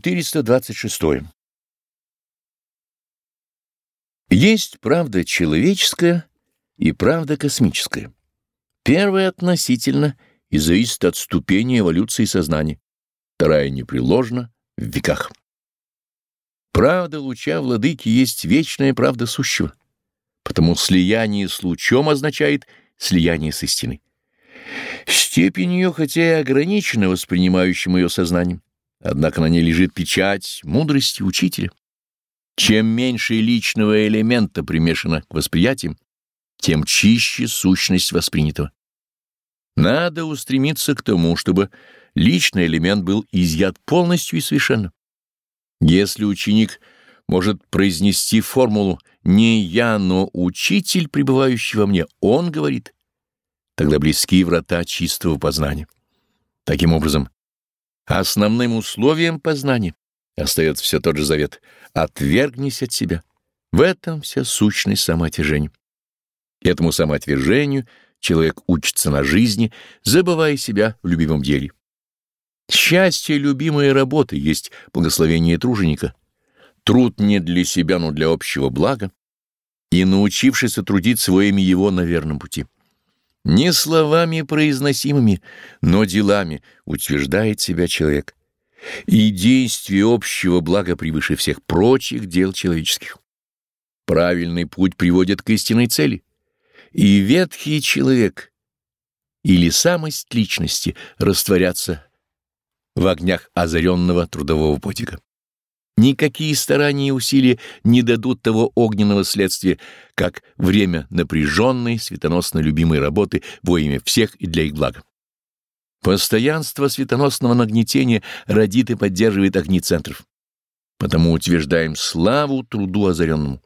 426. Есть правда человеческая и правда космическая. Первая относительно и зависит от ступени эволюции сознания, вторая непреложна в веках. Правда луча владыки есть вечная правда сущего, потому слияние с лучом означает слияние с истиной. Степень ее, хотя и ограничена воспринимающим ее сознанием, Однако на ней лежит печать мудрости учителя. Чем меньше личного элемента примешано к восприятиям, тем чище сущность воспринятого. Надо устремиться к тому, чтобы личный элемент был изъят полностью и совершенно. Если ученик может произнести формулу «не я, но учитель, пребывающий во мне», он говорит, тогда близки врата чистого познания. Таким образом, Основным условием познания остается все тот же завет — отвергнись от себя. В этом вся сущность самоотвержения. Этому самоотвержению человек учится на жизни, забывая себя в любимом деле. Счастье любимой работы есть благословение труженика. Труд не для себя, но для общего блага, и научившись трудиться во имя его на верном пути. Не словами произносимыми, но делами утверждает себя человек. И действие общего блага превыше всех прочих дел человеческих. Правильный путь приводит к истинной цели. И ветхий человек или самость личности растворятся в огнях озаренного трудового потика. Никакие старания и усилия не дадут того огненного следствия, как время напряженной, светоносно любимой работы во имя всех и для их блага. Постоянство светоносного нагнетения родит и поддерживает огни центров. Потому утверждаем славу труду озаренному.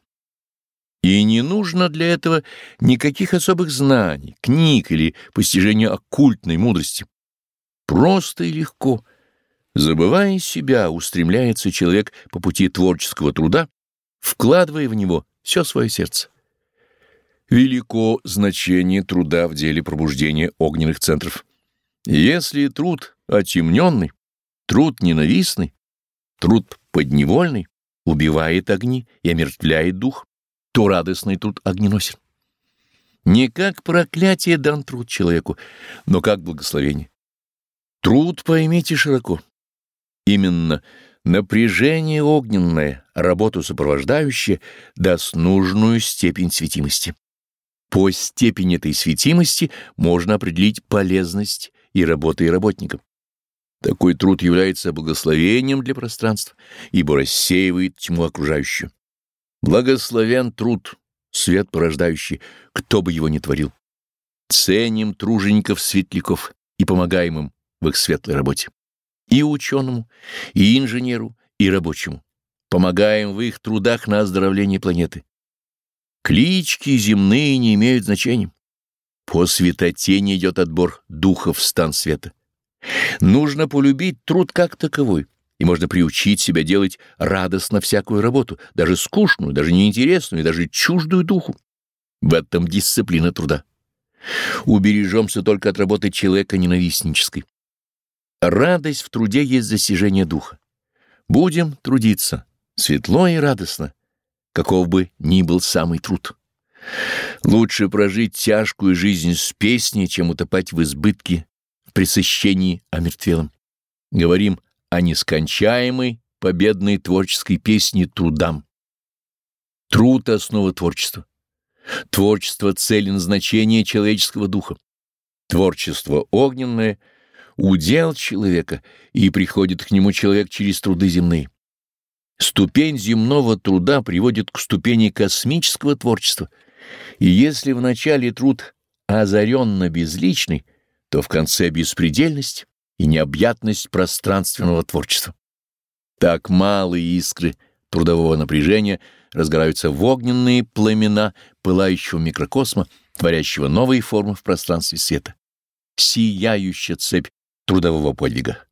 И не нужно для этого никаких особых знаний, книг или постижения оккультной мудрости. Просто и легко — Забывая себя, устремляется человек по пути творческого труда, вкладывая в него все свое сердце. Велико значение труда в деле пробуждения огненных центров. Если труд отемненный, труд ненавистный, труд подневольный убивает огни и омертвляет дух, то радостный труд огненосен. Не как проклятие дан труд человеку, но как благословение. Труд поймите широко. Именно напряжение огненное, работу сопровождающее, даст нужную степень светимости. По степени этой светимости можно определить полезность и работы и работника. Такой труд является благословением для пространства, ибо рассеивает тьму окружающую. Благословен труд, свет порождающий, кто бы его ни творил. Ценим тружеников-светляков и помогаем им в их светлой работе и ученому, и инженеру, и рабочему. Помогаем в их трудах на оздоровление планеты. Клички земные не имеют значения. По светотени идет отбор духов в стан света. Нужно полюбить труд как таковой, и можно приучить себя делать радостно всякую работу, даже скучную, даже неинтересную, даже чуждую духу. В этом дисциплина труда. Убережемся только от работы человека ненавистнической. Радость в труде есть достижение духа. Будем трудиться, светло и радостно, каков бы ни был самый труд. Лучше прожить тяжкую жизнь с песней, чем утопать в избытке, в пресыщении омертвелом. Говорим о нескончаемой победной творческой песне трудам. Труд — основа творчества. Творчество — цель и назначение человеческого духа. Творчество огненное — удел человека, и приходит к нему человек через труды земные. Ступень земного труда приводит к ступени космического творчества, и если в начале труд озаренно безличный, то в конце беспредельность и необъятность пространственного творчества. Так малые искры трудового напряжения разгораются в огненные пламена пылающего микрокосма, творящего новые формы в пространстве света. Сияющая цепь трудового подвига.